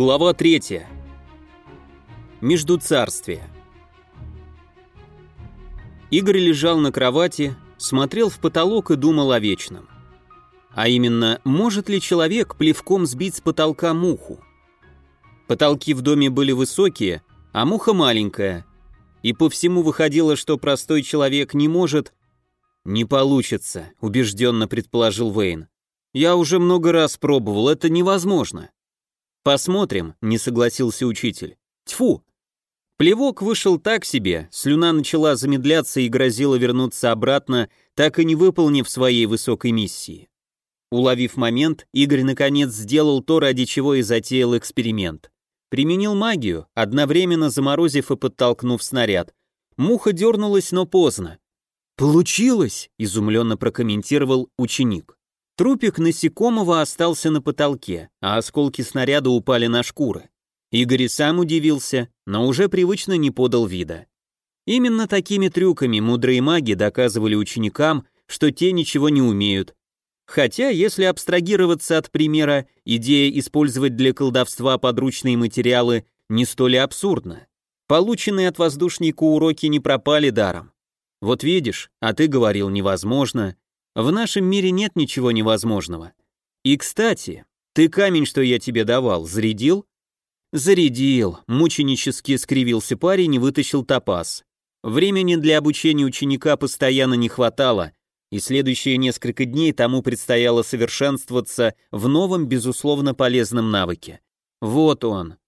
Глава 3. Междуцарствие. Игорь лежал на кровати, смотрел в потолок и думал о вечном. А именно, может ли человек плевком сбить с потолка муху? Потолки в доме были высокие, а муха маленькая. И по всему выходило, что простой человек не может... «Не получится», — убежденно предположил Вейн. «Я уже много раз пробовал, это невозможно». «Посмотрим», — не согласился учитель. «Тьфу!» Плевок вышел так себе, слюна начала замедляться и грозила вернуться обратно, так и не выполнив своей высокой миссии. Уловив момент, Игорь наконец сделал то, ради чего и затеял эксперимент. Применил магию, одновременно заморозив и подтолкнув снаряд. Муха дернулась, но поздно. «Получилось!» — изумленно прокомментировал ученик. Трупик насекомого остался на потолке, а осколки снаряда упали на шкуры. Игорь сам удивился, но уже привычно не подал вида. Именно такими трюками мудрые маги доказывали ученикам, что те ничего не умеют. Хотя, если абстрагироваться от примера, идея использовать для колдовства подручные материалы не столь абсурдна. Полученные от воздушника уроки не пропали даром. Вот видишь, а ты говорил невозможно, в нашем мире нет ничего невозможного. И, кстати, ты камень, что я тебе давал, зарядил? Зарядил, мученически скривился парень и вытащил топаз. Времени для обучения ученика постоянно не хватало, и следующие несколько дней тому предстояло совершенствоваться в новом, безусловно, полезном навыке. Вот он.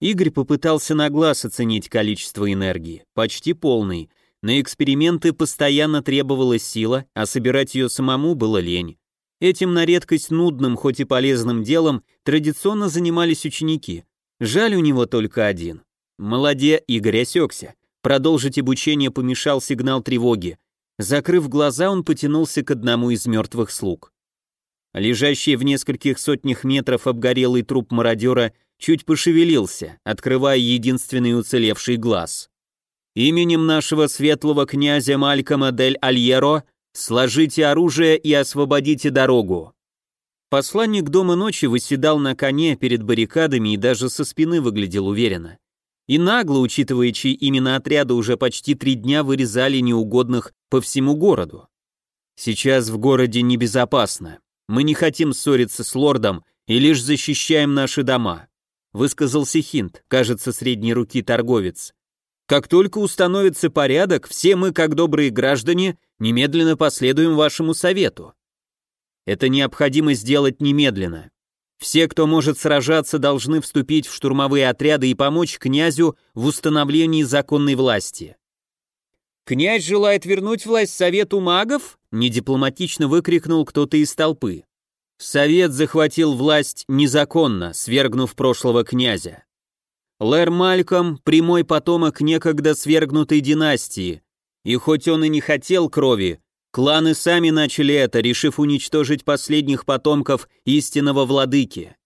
Игорь попытался на глаз оценить количество энергии, почти полный, на эксперименты постоянно требовалась сила, а собирать ее самому было лень. Этим на редкость нудным, хоть и полезным делом традиционно занимались ученики. Жаль у него только один. Молоде Игорь осекся. Продолжить обучение помешал сигнал тревоги. Закрыв глаза, он потянулся к одному из мертвых слуг. Лежащий в нескольких сотнях метров обгорелый труп мародера чуть пошевелился, открывая единственный уцелевший глаз. Именем нашего светлого князя Малькома дель Альеро сложите оружие и освободите дорогу. Посланник Дома ночи выседал на коне перед баррикадами и даже со спины выглядел уверенно. И нагло, учитывая, чьи именно отряды уже почти три дня вырезали неугодных по всему городу. Сейчас в городе небезопасно. Мы не хотим ссориться с лордом и лишь защищаем наши дома. Высказался Хинт, кажется, средней руки торговец. Как только установится порядок, все мы, как добрые граждане, немедленно последуем вашему совету. Это необходимо сделать немедленно. Все, кто может сражаться, должны вступить в штурмовые отряды и помочь князю в установлении законной власти. «Князь желает вернуть власть Совету магов?» – недипломатично выкрикнул кто-то из толпы. Совет захватил власть незаконно, свергнув прошлого князя. Лэр Мальком – прямой потомок некогда свергнутой династии, и хоть он и не хотел крови, кланы сами начали это, решив уничтожить последних потомков истинного владыки.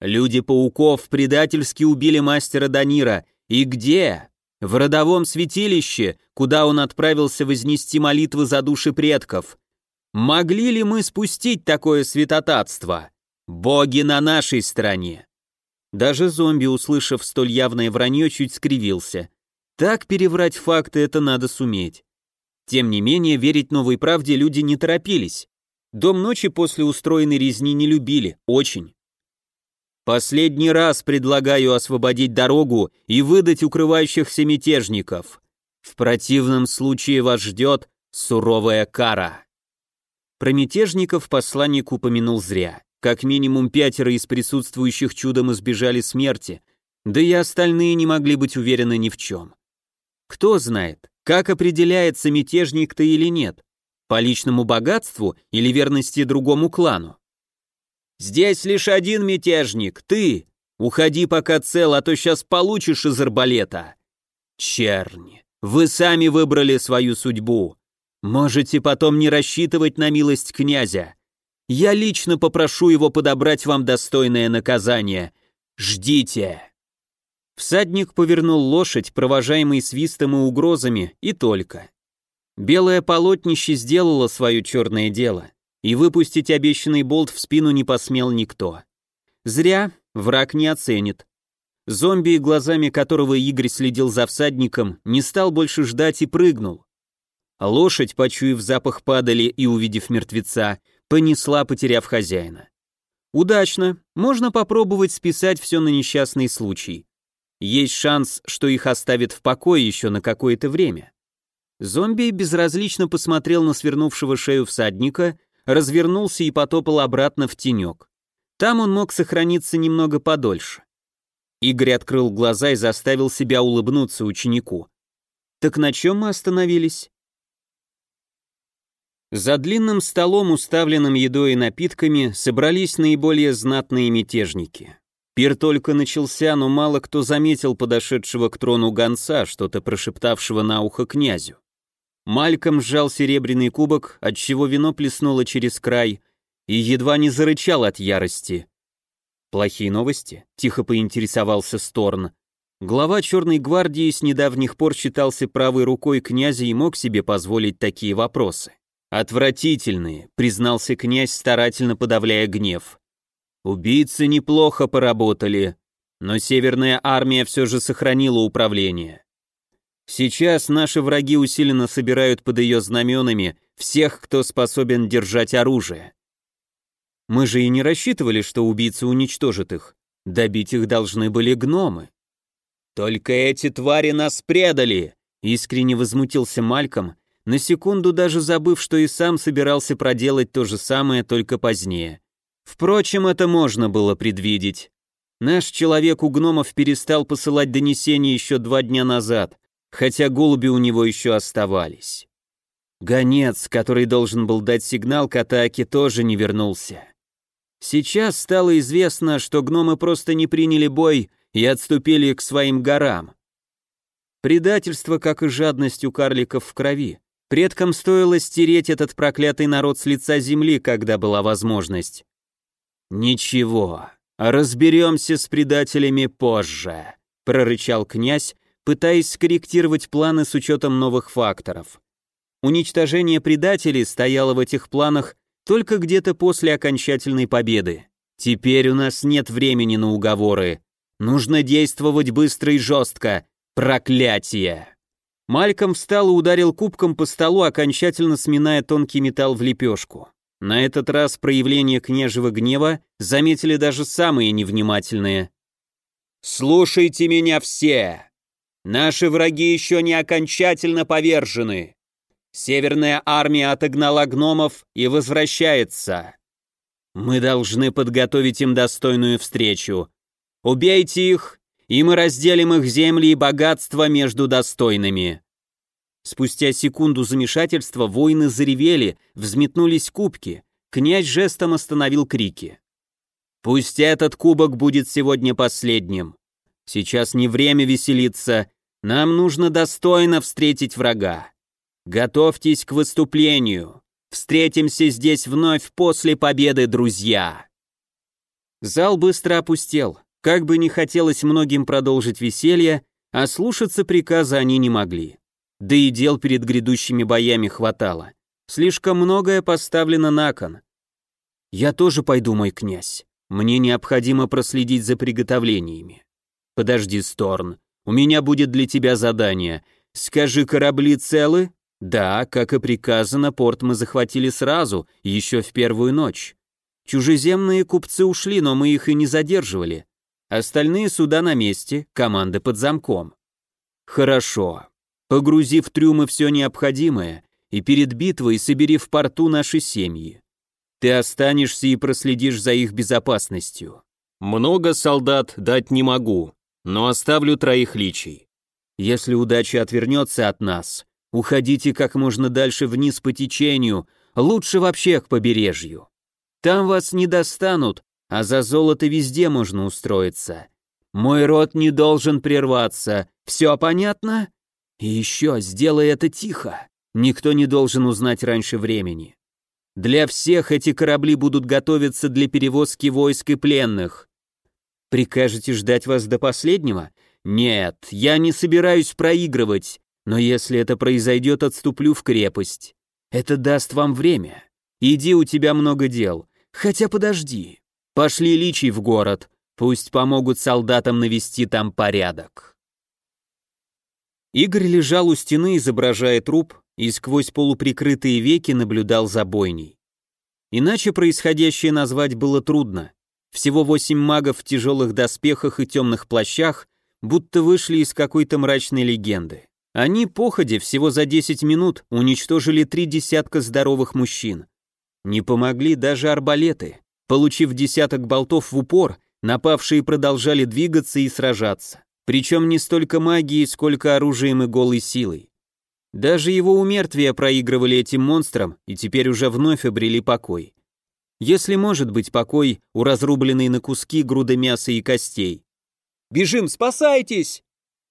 Люди пауков предательски убили мастера Данира, и где? В родовом святилище, куда он отправился вознести молитвы за души предков. Могли ли мы спустить такое святотатство? Боги на нашей стороне. Даже зомби, услышав столь явное вранье, чуть скривился. Так переврать факты это надо суметь. Тем не менее, верить новой правде люди не торопились. Дом ночи после устроенной резни не любили, очень. Последний раз предлагаю освободить дорогу и выдать укрывающихся мятежников. В противном случае вас ждет суровая кара. Про мятежников посланник упомянул зря. Как минимум пятеро из присутствующих чудом избежали смерти, да и остальные не могли быть уверены ни в чем. Кто знает, как определяется, мятежник ты или нет, по личному богатству или верности другому клану. «Здесь лишь один мятежник, ты! Уходи пока цел, а то сейчас получишь из арбалета!» «Черни, вы сами выбрали свою судьбу. Можете потом не рассчитывать на милость князя. Я лично попрошу его подобрать вам достойное наказание. Ждите!» Всадник повернул лошадь, провожаемый свистом и угрозами, и только. Белое полотнище сделало свое черное дело, и выпустить обещанный болт в спину не посмел никто. Зря, враг не оценит. Зомби, глазами которого Игорь следил за всадником, не стал больше ждать и прыгнул. Лошадь, почуяв запах падали и увидев мертвеца, понесла, потеряв хозяина. Удачно, можно попробовать списать все на несчастный случай. Есть шанс, что их оставят в покое еще на какое-то время. Зомби безразлично посмотрел на свернувшего шею всадника, развернулся и потопал обратно в тенек. Там он мог сохраниться немного подольше. Игорь открыл глаза и заставил себя улыбнуться ученику. «Так на чем мы остановились?» За длинным столом, уставленным едой и напитками, собрались наиболее знатные мятежники. Пир только начался, но мало кто заметил подошедшего к трону гонца, что-то прошептавшего на ухо князю. Мальком сжал серебряный кубок, отчего вино плеснуло через край, и едва не зарычал от ярости. «Плохие новости?» — тихо поинтересовался Сторн. Глава Черной гвардии с недавних пор считался правой рукой князя и мог себе позволить такие вопросы. «Отвратительные», — признался князь, старательно подавляя гнев. «Убийцы неплохо поработали, но Северная армия все же сохранила управление. Сейчас наши враги усиленно собирают под ее знаменами всех, кто способен держать оружие. Мы же и не рассчитывали, что убийцы уничтожат их. Добить их должны были гномы. Только эти твари нас предали, искренне возмутился Мальком, на секунду даже забыв, что и сам собирался проделать то же самое, только позднее. Впрочем, это можно было предвидеть. Наш человек у гномов перестал посылать донесения еще два дня назад, хотя голуби у него еще оставались. Гонец, который должен был дать сигнал к атаке, тоже не вернулся. Сейчас стало известно, что гномы просто не приняли бой и отступили к своим горам. Предательство, как и жадность у карликов в крови. Предкам стоило стереть этот проклятый народ с лица земли, когда была возможность. «Ничего, разберемся с предателями позже», — прорычал князь, пытаясь скорректировать планы с учетом новых факторов. Уничтожение предателей стояло в этих планах только где-то после окончательной победы. Теперь у нас нет времени на уговоры. Нужно действовать быстро и жестко. Проклятие! Мальком встал и ударил кубком по столу, окончательно сминая тонкий металл в лепешку. На этот раз проявление княжего гнева заметили даже самые невнимательные. «Слушайте меня все! Наши враги еще не окончательно повержены. Северная армия отогнала гномов и возвращается. Мы должны подготовить им достойную встречу. Убейте их, и мы разделим их земли и богатства между достойными. Спустя секунду замешательства воины заревели, взметнулись кубки. Князь жестом остановил крики. Пусть этот кубок будет сегодня последним. Сейчас не время веселиться, нам нужно достойно встретить врага. Готовьтесь к выступлению. Встретимся здесь вновь после победы, друзья. Зал быстро опустел. Как бы не хотелось многим продолжить веселье, а слушаться приказа они не могли. Да и дел перед грядущими боями хватало. Слишком многое поставлено на кон. Я тоже пойду, мой князь. Мне необходимо проследить за приготовлениями. Подожди, Сторн. У меня будет для тебя задание. Скажи, корабли целы? Да, как и приказано, порт мы захватили сразу, еще в первую ночь. Чужеземные купцы ушли, но мы их и не задерживали. Остальные суда на месте, команды под замком. Хорошо. Погрузи в трюмы все необходимое и перед битвой собери в порту наши семьи. Ты останешься и проследишь за их безопасностью. Много солдат дать не могу, но оставлю троих личий. Если удача отвернется от нас, Уходите как можно дальше вниз по течению, лучше вообще к побережью. Там вас не достанут, а за золото везде можно устроиться. Мой род не должен прерваться, все понятно? И еще сделай это тихо, никто не должен узнать раньше времени. Для всех эти корабли будут готовиться для перевозки войск и пленных. Прикажете ждать вас до последнего? Нет, я не собираюсь проигрывать. Но если это произойдет, отступлю в крепость. Это даст вам время. Иди, у тебя много дел. Хотя подожди. Пошли личий в город. Пусть помогут солдатам навести там порядок. Игорь лежал у стены, изображая труп, и сквозь полуприкрытые веки наблюдал за бойней. Иначе происходящее назвать было трудно. Всего восемь магов в тяжелых доспехах и темных плащах будто вышли из какой-то мрачной легенды. Они, походе, всего за 10 минут уничтожили три десятка здоровых мужчин. Не помогли даже арбалеты. Получив десяток болтов в упор, напавшие продолжали двигаться и сражаться. Причем не столько магией, сколько оружием и голой силой. Даже его умертвия проигрывали этим монстрам и теперь уже вновь обрели покой. Если может быть покой у разрубленной на куски груды мяса и костей. «Бежим, спасайтесь!»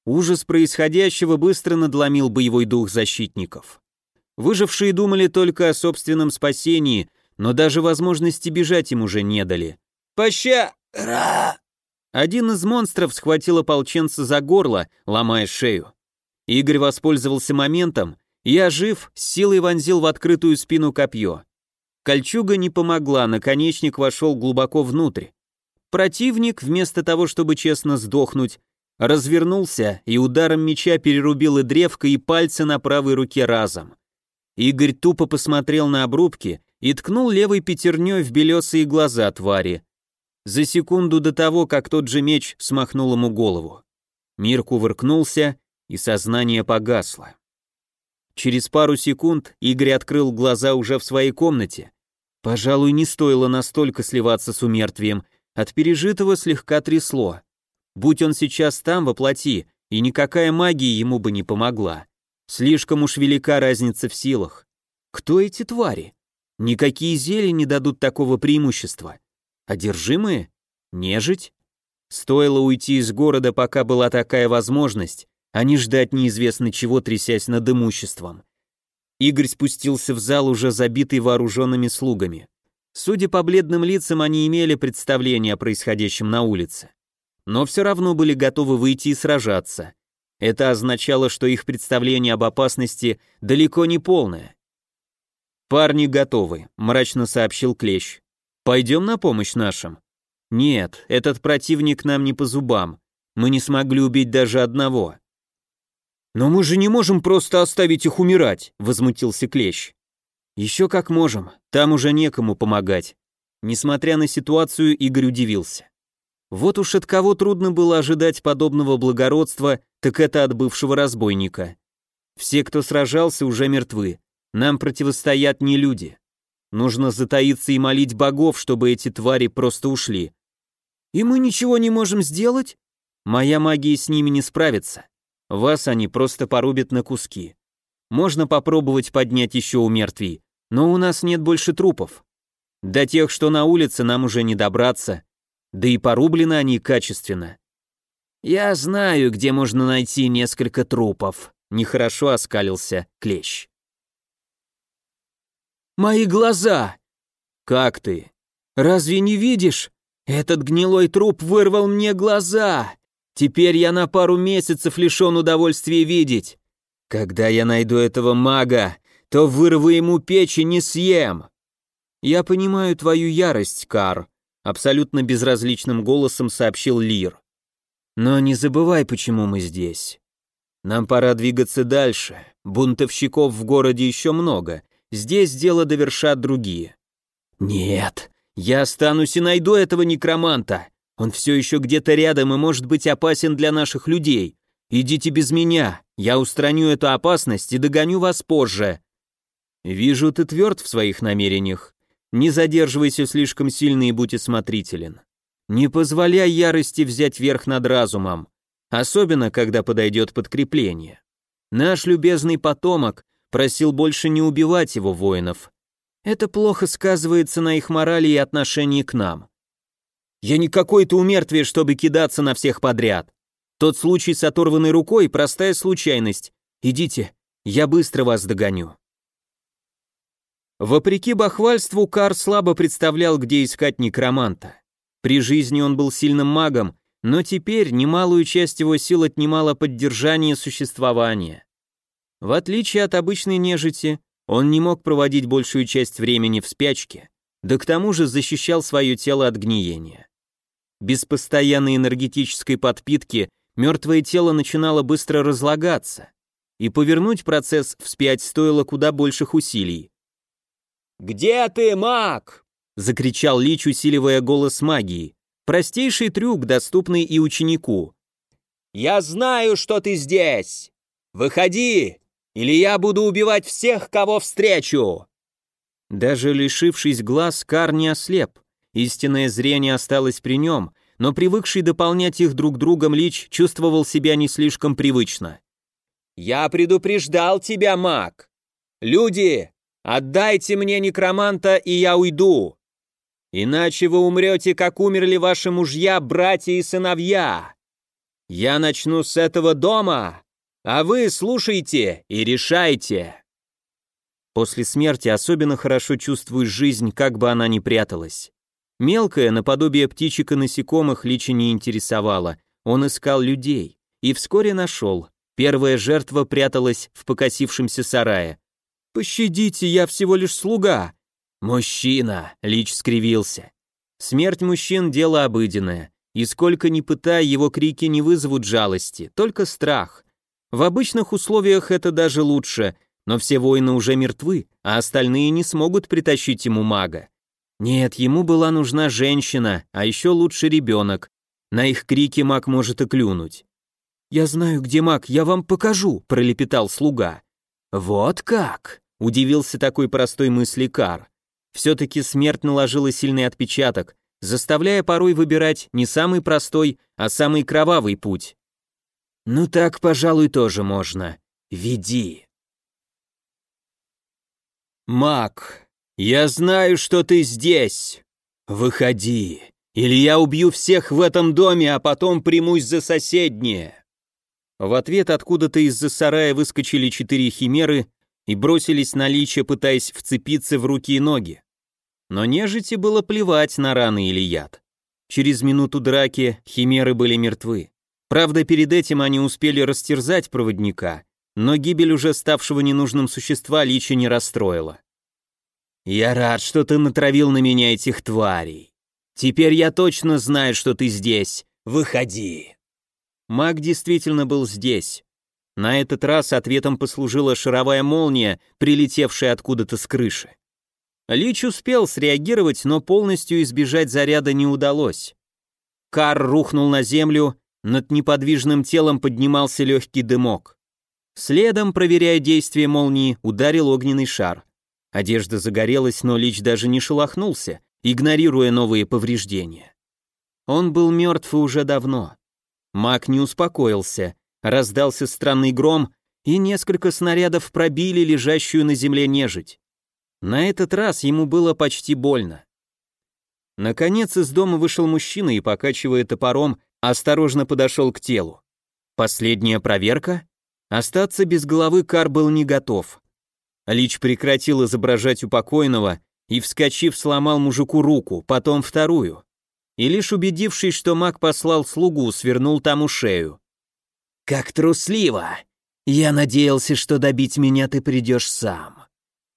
Ужас происходящего быстро надломил боевой дух защитников. Выжившие думали только о собственном спасении, но даже возможности бежать им уже не дали. «Поща!» Ра! Один из монстров схватил ополченца за горло, ломая шею. Игорь воспользовался моментом и, ожив, с силой вонзил в открытую спину копье. Кольчуга не помогла, наконечник вошел глубоко внутрь. Противник, вместо того, чтобы честно сдохнуть, развернулся и ударом меча перерубил и древко, и пальцы на правой руке разом. Игорь тупо посмотрел на обрубки и ткнул левой пятерней в белесые глаза твари. За секунду до того, как тот же меч смахнул ему голову. Мир кувыркнулся, и сознание погасло. Через пару секунд Игорь открыл глаза уже в своей комнате. Пожалуй, не стоило настолько сливаться с умертвием, от пережитого слегка трясло. Будь он сейчас там, во плоти, и никакая магия ему бы не помогла. Слишком уж велика разница в силах. Кто эти твари? Никакие зелья не дадут такого преимущества. Одержимые? Нежить? Стоило уйти из города, пока была такая возможность, а не ждать неизвестно чего, трясясь над имуществом. Игорь спустился в зал, уже забитый вооруженными слугами. Судя по бледным лицам, они имели представление о происходящем на улице. Но все равно были готовы выйти и сражаться. Это означало, что их представление об опасности далеко не полное. «Парни готовы», — мрачно сообщил Клещ. «Пойдем на помощь нашим?» «Нет, этот противник нам не по зубам. Мы не смогли убить даже одного». «Но мы же не можем просто оставить их умирать», — возмутился Клещ. «Еще как можем, там уже некому помогать». Несмотря на ситуацию, Игорь удивился. Вот уж от кого трудно было ожидать подобного благородства, так это от бывшего разбойника. Все, кто сражался, уже мертвы. Нам противостоят не люди. Нужно затаиться и молить богов, чтобы эти твари просто ушли. И мы ничего не можем сделать? Моя магия с ними не справится. Вас они просто порубят на куски. Можно попробовать поднять еще у мертвей, но у нас нет больше трупов. До тех, что на улице, нам уже не добраться. Да и порублены они качественно. Я знаю, где можно найти несколько трупов. Нехорошо оскалился клещ. Мои глаза! Как ты? Разве не видишь? Этот гнилой труп вырвал мне глаза! Теперь я на пару месяцев лишен удовольствия видеть. Когда я найду этого мага, то вырву ему печень и съем. Я понимаю твою ярость, Кар, абсолютно безразличным голосом сообщил Лир. Но не забывай, почему мы здесь. Нам пора двигаться дальше. Бунтовщиков в городе еще много. Здесь дело довершат другие. Нет, я останусь и найду этого некроманта. Он все еще где-то рядом и может быть опасен для наших людей. Идите без меня, я устраню эту опасность и догоню вас позже. Вижу, ты тверд в своих намерениях. Не задерживайся слишком сильно и будь осмотрителен. Не позволяй ярости взять верх над разумом, особенно когда подойдет подкрепление. Наш любезный потомок просил больше не убивать его воинов. Это плохо сказывается на их морали и отношении к нам. Я не какое-то умертвие, чтобы кидаться на всех подряд. Тот случай с оторванной рукой – простая случайность. Идите, я быстро вас догоню». Вопреки бахвальству, Кар слабо представлял, где искать некроманта. При жизни он был сильным магом, но теперь немалую часть его сил отнимало поддержание существования. В отличие от обычной нежити, он не мог проводить большую часть времени в спячке, да к тому же защищал свое тело от гниения. Без постоянной энергетической подпитки мертвое тело начинало быстро разлагаться, и повернуть процесс вспять стоило куда больших усилий. «Где ты, маг?» — закричал Лич, усиливая голос магии. Простейший трюк, доступный и ученику. «Я знаю, что ты здесь! Выходи, или я буду убивать всех, кого встречу!» Даже лишившись глаз, Кар не ослеп. Истинное зрение осталось при нем, но привыкший дополнять их друг другом Лич чувствовал себя не слишком привычно. «Я предупреждал тебя, маг! Люди, отдайте мне некроманта, и я уйду! Иначе вы умрете, как умерли ваши мужья, братья и сыновья! Я начну с этого дома, а вы слушайте и решайте!» После смерти особенно хорошо чувствуешь жизнь, как бы она ни пряталась. Мелкое, наподобие птичек и насекомых, Лича не интересовало. Он искал людей. И вскоре нашел. Первая жертва пряталась в покосившемся сарае. «Пощадите, я всего лишь слуга!» «Мужчина!» — Лич скривился. Смерть мужчин — дело обыденное. И сколько ни пытай, его крики не вызовут жалости, только страх. В обычных условиях это даже лучше — но все воины уже мертвы, а остальные не смогут притащить ему мага. Нет, ему была нужна женщина, а еще лучше ребенок. На их крики маг может и клюнуть. «Я знаю, где маг, я вам покажу», — пролепетал слуга. «Вот как!» — удивился такой простой мысли Кар. Все-таки смерть наложила сильный отпечаток, заставляя порой выбирать не самый простой, а самый кровавый путь. «Ну так, пожалуй, тоже можно. Веди». «Мак, я знаю, что ты здесь. Выходи, или я убью всех в этом доме, а потом примусь за соседнее». В ответ откуда-то из-за сарая выскочили четыре химеры и бросились на лича, пытаясь вцепиться в руки и ноги. Но нежити было плевать на раны или яд. Через минуту драки химеры были мертвы. Правда, перед этим они успели растерзать проводника, но гибель уже ставшего ненужным существа Лича не расстроила. «Я рад, что ты натравил на меня этих тварей. Теперь я точно знаю, что ты здесь. Выходи!» Маг действительно был здесь. На этот раз ответом послужила шаровая молния, прилетевшая откуда-то с крыши. Лич успел среагировать, но полностью избежать заряда не удалось. Кар рухнул на землю, над неподвижным телом поднимался легкий дымок. Следом, проверяя действие молнии, ударил огненный шар. Одежда загорелась, но Лич даже не шелохнулся, игнорируя новые повреждения. Он был мертв и уже давно. Маг не успокоился, раздался странный гром, и несколько снарядов пробили лежащую на земле нежить. На этот раз ему было почти больно. Наконец из дома вышел мужчина и, покачивая топором, осторожно подошел к телу. Последняя проверка? Остаться без головы Кар был не готов. Лич прекратил изображать упокойного и, вскочив, сломал мужику руку, потом вторую. И лишь убедившись, что маг послал слугу, свернул тому шею. «Как трусливо! Я надеялся, что добить меня ты придешь сам.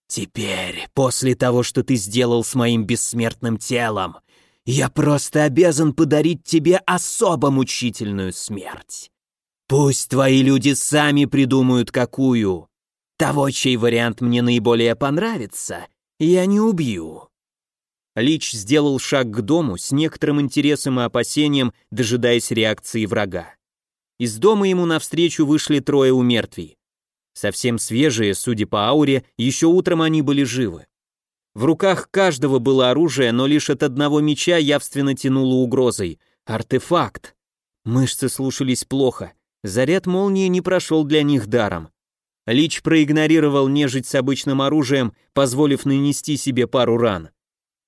Теперь, после того, что ты сделал с моим бессмертным телом, я просто обязан подарить тебе особо мучительную смерть. Пусть твои люди сами придумают какую. Того, чей вариант мне наиболее понравится, я не убью». Лич сделал шаг к дому с некоторым интересом и опасением, дожидаясь реакции врага. Из дома ему навстречу вышли трое умертвий. Совсем свежие, судя по ауре, еще утром они были живы. В руках каждого было оружие, но лишь от одного меча явственно тянуло угрозой. Артефакт. Мышцы слушались плохо. Заряд молнии не прошел для них даром. Лич проигнорировал нежить с обычным оружием, позволив нанести себе пару ран.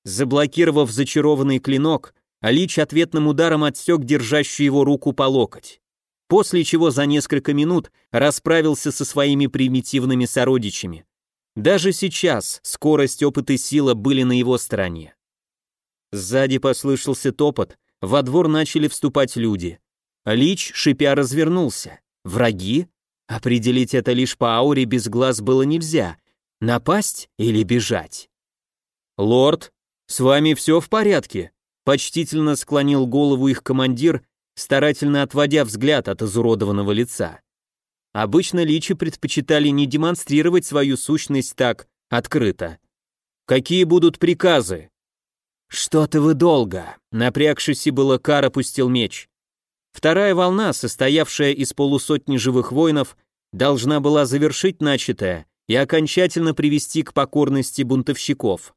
Заблокировав зачарованный клинок, Лич ответным ударом отсек держащую его руку по локоть. После чего за несколько минут расправился со своими примитивными сородичами. Даже сейчас скорость, опыт и сила были на его стороне. Сзади послышался топот, во двор начали вступать люди. Лич, шипя, развернулся. Враги? Определить это лишь по ауре без глаз было нельзя. Напасть или бежать? «Лорд, с вами все в порядке?» почтительно склонил голову их командир, старательно отводя взгляд от изуродованного лица. Обычно личи предпочитали не демонстрировать свою сущность так открыто. Какие будут приказы? Что-то вы долго. Напрягшись, Ибалакар опустил меч. Вторая волна, состоявшая из полусотни живых воинов, должна была завершить начатое и окончательно привести к покорности бунтовщиков.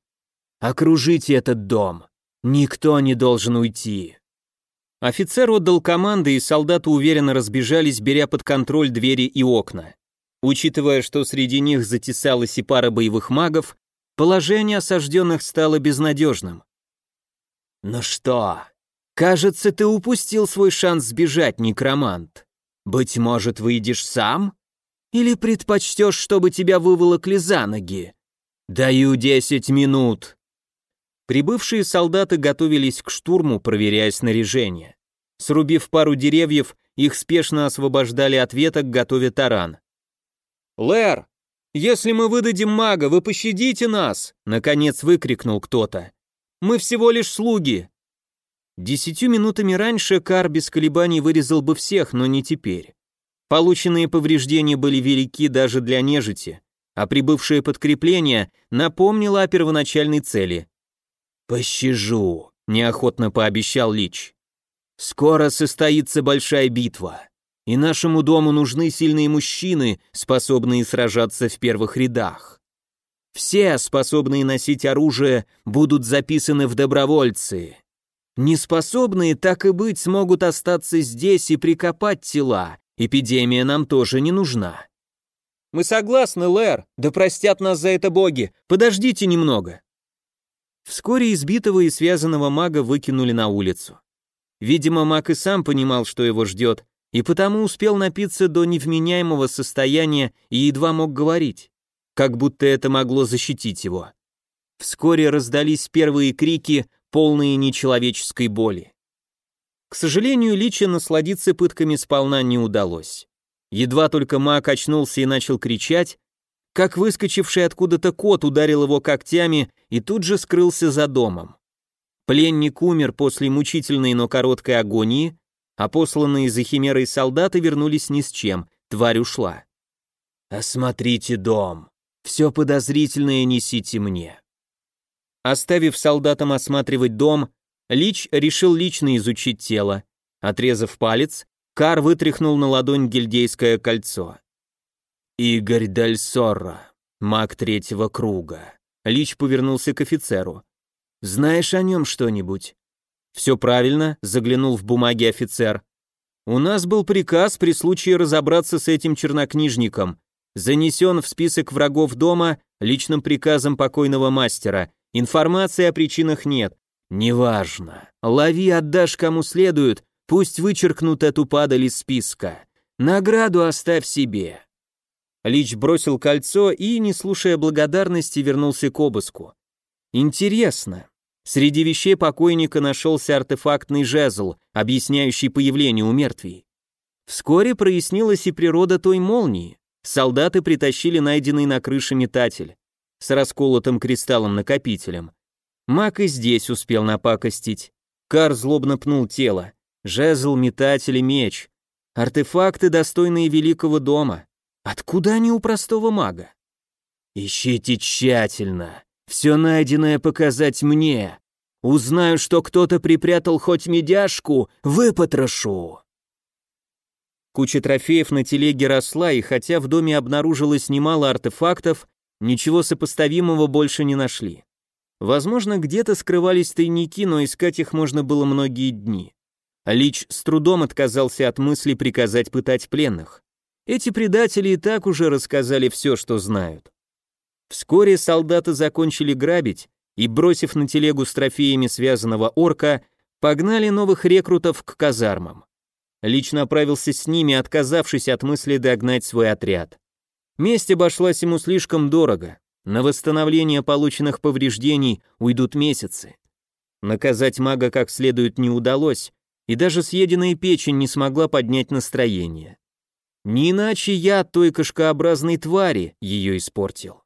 «Окружите этот дом. Никто не должен уйти». Офицер отдал команды, и солдаты уверенно разбежались, беря под контроль двери и окна. Учитывая, что среди них затесалась и пара боевых магов, положение осажденных стало безнадежным. «Ну что, кажется, ты упустил свой шанс сбежать, некромант. Быть может, выйдешь сам? Или предпочтешь, чтобы тебя выволокли за ноги? Даю десять минут». Прибывшие солдаты готовились к штурму, проверяя снаряжение. Срубив пару деревьев, их спешно освобождали от веток, готовя таран. «Лэр, если мы выдадим мага, вы пощадите нас!» Наконец выкрикнул кто-то. Мы всего лишь слуги!» Десятью минутами раньше Кар без колебаний вырезал бы всех, но не теперь. Полученные повреждения были велики даже для нежити, а прибывшее подкрепление напомнило о первоначальной цели. «Пощажу», — неохотно пообещал Лич. «Скоро состоится большая битва, и нашему дому нужны сильные мужчины, способные сражаться в первых рядах. Все, способные носить оружие, будут записаны в добровольцы. Неспособные, так и быть, смогут остаться здесь и прикопать тела. Эпидемия нам тоже не нужна. Мы согласны, Лэр, да простят нас за это боги. Подождите немного. Вскоре избитого и связанного мага выкинули на улицу. Видимо, маг и сам понимал, что его ждет, и потому успел напиться до невменяемого состояния и едва мог говорить как будто это могло защитить его. Вскоре раздались первые крики, полные нечеловеческой боли. К сожалению, Лича насладиться пытками сполна не удалось. Едва только маг очнулся и начал кричать, как выскочивший откуда-то кот ударил его когтями и тут же скрылся за домом. Пленник умер после мучительной, но короткой агонии, а посланные за химерой солдаты вернулись ни с чем, тварь ушла. «Осмотрите дом», все подозрительное несите мне». Оставив солдатам осматривать дом, Лич решил лично изучить тело. Отрезав палец, Кар вытряхнул на ладонь гильдейское кольцо. «Игорь Даль Сорро, маг третьего круга». Лич повернулся к офицеру. «Знаешь о нем что-нибудь?» «Все правильно», — заглянул в бумаги офицер. «У нас был приказ при случае разобраться с этим чернокнижником занесен в список врагов дома личным приказом покойного мастера. Информации о причинах нет. Неважно. Лови, отдашь кому следует, пусть вычеркнут эту падаль из списка. Награду оставь себе. Лич бросил кольцо и, не слушая благодарности, вернулся к обыску. Интересно. Среди вещей покойника нашелся артефактный жезл, объясняющий появление у мертвей. Вскоре прояснилась и природа той молнии. Солдаты притащили найденный на крыше метатель с расколотым кристаллом-накопителем. Мак и здесь успел напакостить. Кар злобно пнул тело. Жезл, метатель и меч. Артефакты, достойные великого дома. Откуда они у простого мага? Ищите тщательно. Все найденное показать мне. Узнаю, что кто-то припрятал хоть медяшку, выпотрошу. Куча трофеев на телеге росла, и хотя в доме обнаружилось немало артефактов, ничего сопоставимого больше не нашли. Возможно, где-то скрывались тайники, но искать их можно было многие дни. Лич с трудом отказался от мысли приказать пытать пленных. Эти предатели и так уже рассказали все, что знают. Вскоре солдаты закончили грабить и, бросив на телегу с трофеями связанного орка, погнали новых рекрутов к казармам. Лично отправился с ними, отказавшись от мысли догнать свой отряд. Месть обошлась ему слишком дорого. На восстановление полученных повреждений уйдут месяцы. Наказать мага как следует не удалось, и даже съеденная печень не смогла поднять настроение. Не иначе я той кошкообразной твари ее испортил.